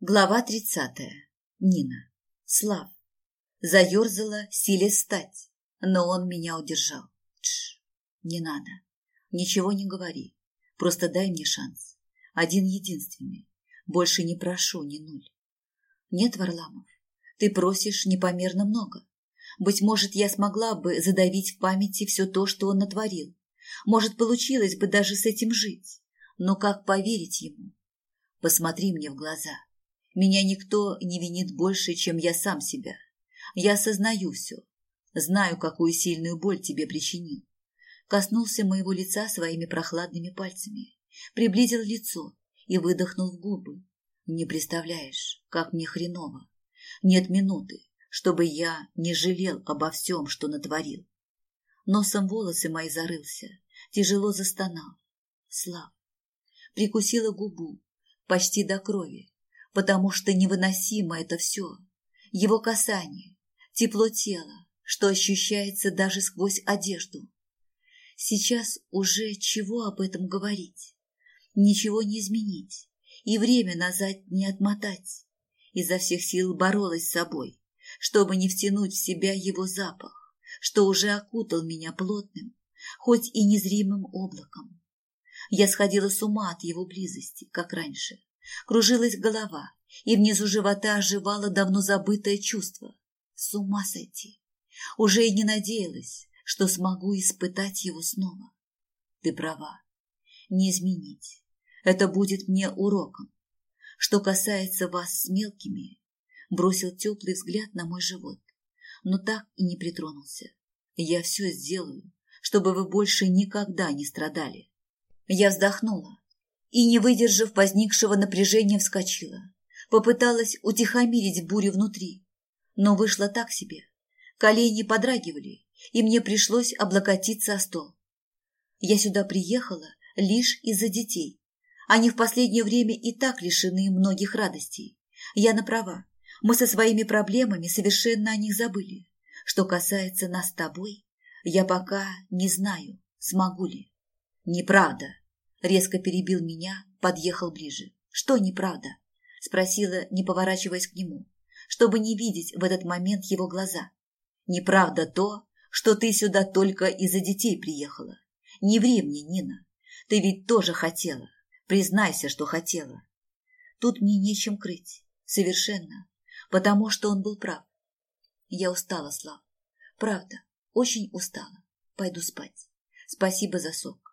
Глава тридцатая. Нина. Слав. Заерзала, силясь встать, но он меня удержал. Тш, не надо. Ничего не говори. Просто дай мне шанс. Один единственный. Больше не прошу ни нуль. Нет, Варламов, ты просишь непомерно много. Быть может, я смогла бы задавить в памяти все то, что он натворил. Может, получилось бы даже с этим жить. Но как поверить ему? Посмотри мне в глаза. Меня никто не винит больше, чем я сам себя. Я осознаю все. Знаю, какую сильную боль тебе причинил. Коснулся моего лица своими прохладными пальцами. Приблизил лицо и выдохнул в губы. Не представляешь, как мне хреново. Нет минуты, чтобы я не жалел обо всем, что натворил. Носом волосы мои зарылся, тяжело застонал. Слав. Прикусила губу, почти до крови, потому что невыносимо это все. Его касание, тепло тела, что ощущается даже сквозь одежду. Сейчас уже чего об этом говорить? Ничего не изменить и время назад не отмотать. Изо всех сил боролась с собой, чтобы не втянуть в себя его запах, что уже окутал меня плотным, хоть и незримым облаком. Я сходила с ума от его близости, как раньше, Кружилась голова, и внизу живота оживало давно забытое чувство. С ума сойти. Уже и не надеялась, что смогу испытать его снова. Ты права. Не изменить. Это будет мне уроком. Что касается вас с мелкими, бросил теплый взгляд на мой живот, но так и не притронулся. Я все сделаю, чтобы вы больше никогда не страдали. Я вздохнула, и, не выдержав возникшего напряжения, вскочила. Попыталась утихомирить бурю внутри, но вышло так себе. Колени подрагивали, и мне пришлось облокотиться о стол. Я сюда приехала лишь из-за детей. Они в последнее время и так лишены многих радостей. Я на права. Мы со своими проблемами совершенно о них забыли. Что касается нас с тобой, я пока не знаю, смогу ли. Неправда, Резко перебил меня, подъехал ближе. «Что неправда?» Спросила, не поворачиваясь к нему, чтобы не видеть в этот момент его глаза. «Неправда то, что ты сюда только из-за детей приехала. Не ври мне, Нина. Ты ведь тоже хотела. Признайся, что хотела. Тут мне нечем крыть. Совершенно. Потому что он был прав. Я устала, Слав. Правда, очень устала. Пойду спать. Спасибо за сок.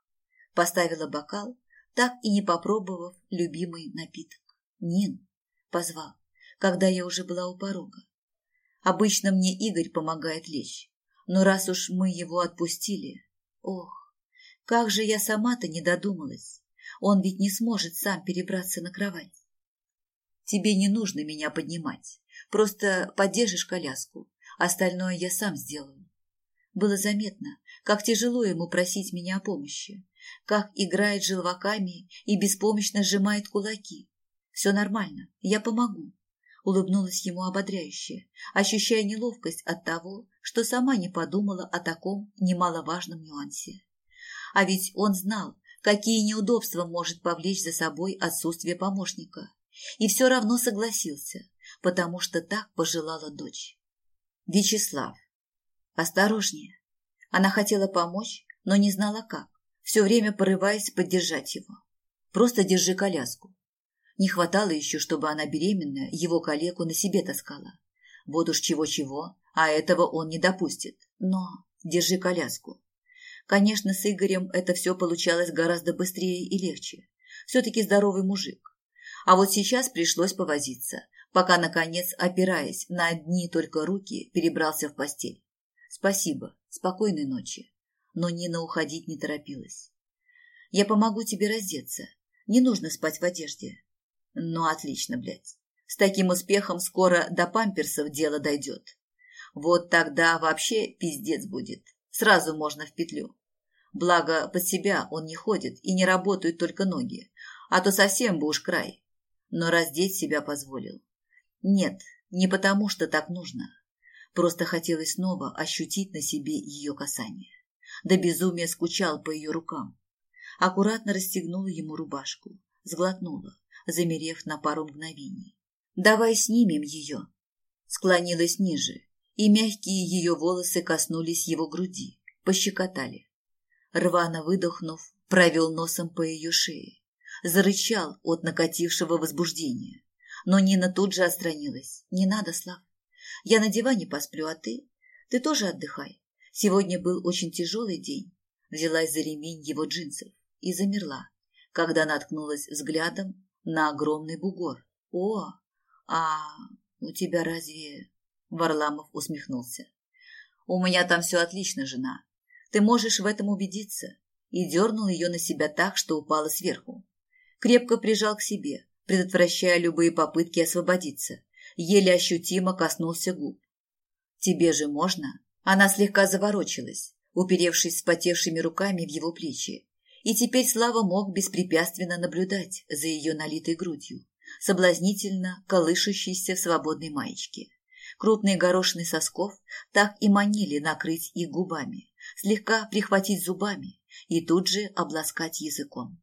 Поставила бокал, так и не попробовав любимый напиток. Нин позвал, когда я уже была у порога. Обычно мне Игорь помогает лечь, но раз уж мы его отпустили... Ох, как же я сама-то не додумалась. Он ведь не сможет сам перебраться на кровать. Тебе не нужно меня поднимать. Просто поддержишь коляску. Остальное я сам сделаю. Было заметно, как тяжело ему просить меня о помощи, как играет желваками и беспомощно сжимает кулаки. Все нормально, я помогу. Улыбнулась ему ободряюще, ощущая неловкость от того, что сама не подумала о таком немаловажном нюансе. А ведь он знал, какие неудобства может повлечь за собой отсутствие помощника. И все равно согласился, потому что так пожелала дочь. Вячеслав. Осторожнее. Она хотела помочь, но не знала как все время порываясь поддержать его. Просто держи коляску. Не хватало еще, чтобы она беременная его коллегу на себе таскала. Вот уж чего-чего, а этого он не допустит. Но держи коляску. Конечно, с Игорем это все получалось гораздо быстрее и легче. Все-таки здоровый мужик. А вот сейчас пришлось повозиться, пока, наконец, опираясь на одни только руки, перебрался в постель. Спасибо. Спокойной ночи но Нина уходить не торопилась. «Я помогу тебе раздеться. Не нужно спать в одежде». «Ну, отлично, блядь. С таким успехом скоро до памперсов дело дойдет. Вот тогда вообще пиздец будет. Сразу можно в петлю. Благо, под себя он не ходит и не работают только ноги, а то совсем бы уж край. Но раздеть себя позволил. Нет, не потому, что так нужно. Просто хотелось снова ощутить на себе ее касание до безумия скучал по ее рукам. Аккуратно расстегнула ему рубашку, сглотнула, замерев на пару мгновений. Давай снимем ее. Склонилась ниже, и мягкие ее волосы коснулись его груди, пощекотали. Рвано выдохнув, провел носом по ее шее. Зарычал от накатившего возбуждения. Но Нина тут же отстранилась. «Не надо, Слав. Я на диване посплю, а ты? Ты тоже отдыхай. Сегодня был очень тяжелый день. Взялась за ремень его джинсов и замерла, когда наткнулась взглядом на огромный бугор. «О, а у тебя разве...» Варламов усмехнулся. «У меня там все отлично, жена. Ты можешь в этом убедиться». И дернул ее на себя так, что упала сверху. Крепко прижал к себе, предотвращая любые попытки освободиться. Еле ощутимо коснулся губ. «Тебе же можно?» Она слегка заворочилась, уперевшись спотевшими руками в его плечи. И теперь Слава мог беспрепятственно наблюдать за ее налитой грудью, соблазнительно колышущейся в свободной маечке. Крупные горошины сосков так и манили накрыть их губами, слегка прихватить зубами и тут же обласкать языком.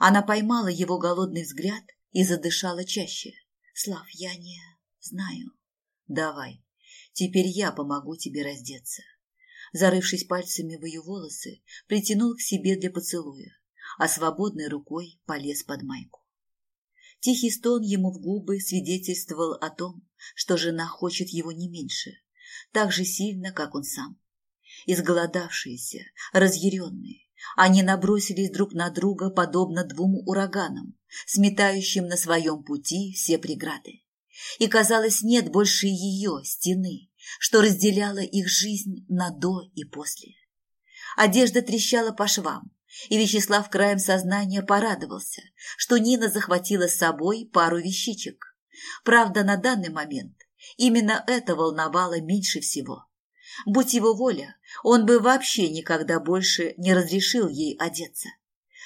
Она поймала его голодный взгляд и задышала чаще. «Слав, я не знаю». «Давай, теперь я помогу тебе раздеться». Зарывшись пальцами в ее волосы, притянул к себе для поцелуя, а свободной рукой полез под майку. Тихий стон ему в губы свидетельствовал о том, что жена хочет его не меньше, так же сильно, как он сам. Изголодавшиеся, разъяренные, они набросились друг на друга, подобно двум ураганам, сметающим на своем пути все преграды. И, казалось, нет больше ее, стены, что разделяла их жизнь на до и после. Одежда трещала по швам, и Вячеслав краем сознания порадовался, что Нина захватила с собой пару вещичек. Правда, на данный момент именно это волновало меньше всего. Будь его воля, он бы вообще никогда больше не разрешил ей одеться.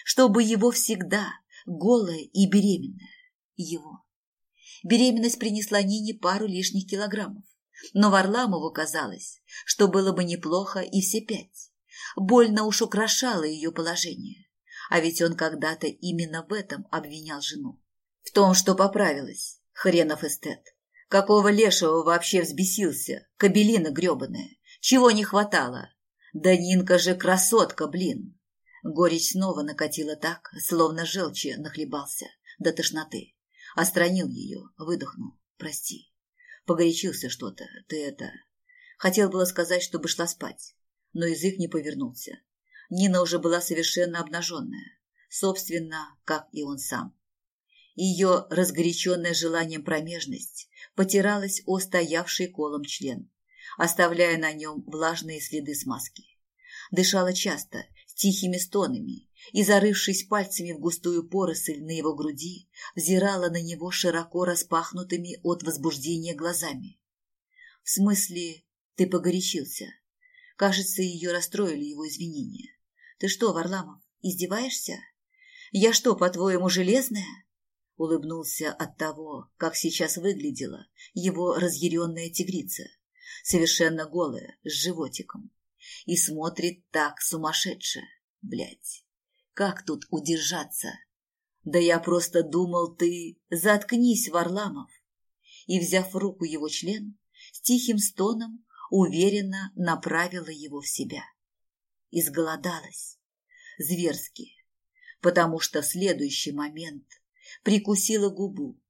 Чтобы его всегда, голая и беременная, его. Беременность принесла Нине пару лишних килограммов. Но Варламову казалось, что было бы неплохо и все пять. Больно уж украшало ее положение. А ведь он когда-то именно в этом обвинял жену. В том, что поправилась, хренов эстет. Какого лешего вообще взбесился, кабелина гребаная. Чего не хватало? Да Нинка же красотка, блин. Горечь снова накатила так, словно желчи нахлебался, до тошноты. Остранил ее, выдохнул. Прости. Погорячился что-то, ты это... Хотел было сказать, чтобы шла спать, но язык не повернулся. Нина уже была совершенно обнаженная, собственно, как и он сам. Ее разгоряченная желанием промежность потиралась о стоявший колом член оставляя на нем влажные следы смазки. Дышала часто, тихими стонами, и, зарывшись пальцами в густую поросль на его груди, взирала на него широко распахнутыми от возбуждения глазами. «В смысле, ты погорячился?» Кажется, ее расстроили его извинения. «Ты что, Варламов, издеваешься? Я что, по-твоему, железная?» Улыбнулся от того, как сейчас выглядела его разъяренная тигрица совершенно голая, с животиком. И смотрит так сумасшедше, блядь. Как тут удержаться? Да я просто думал, ты... Заткнись, Варламов. И, взяв в руку его член, с тихим стоном уверенно направила его в себя. Изголодалась. Зверски. Потому что в следующий момент прикусила губу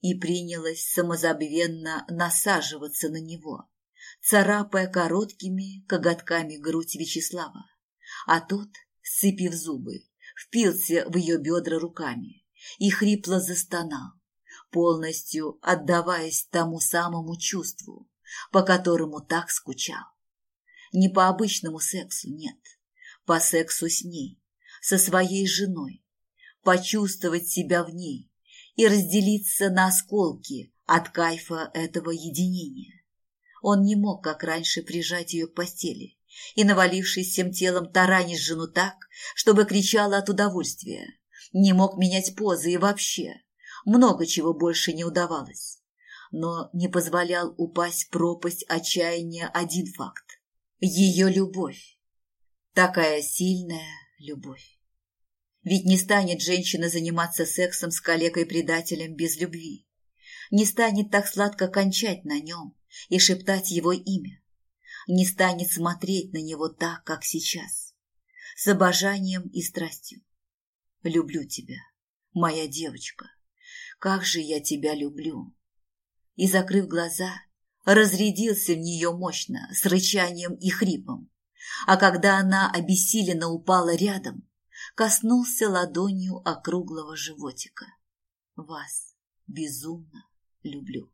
и принялась самозабвенно насаживаться на него, царапая короткими коготками грудь Вячеслава. А тот, сцепив зубы, впился в ее бедра руками и хрипло застонал, полностью отдаваясь тому самому чувству, по которому так скучал. Не по обычному сексу, нет, по сексу с ней, со своей женой, почувствовать себя в ней и разделиться на осколки от кайфа этого единения. Он не мог, как раньше, прижать ее к постели и, навалившись всем телом, таранить жену так, чтобы кричала от удовольствия. Не мог менять позы и вообще. Много чего больше не удавалось. Но не позволял упасть в пропасть отчаяния один факт. Ее любовь. Такая сильная любовь. Ведь не станет женщина заниматься сексом с калекой-предателем без любви. Не станет так сладко кончать на нем и шептать его имя. Не станет смотреть на него так, как сейчас, с обожанием и страстью. Люблю тебя, моя девочка. Как же я тебя люблю. И, закрыв глаза, разрядился в нее мощно, с рычанием и хрипом. А когда она обессиленно упала рядом, коснулся ладонью округлого животика. Вас безумно люблю.